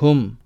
hum.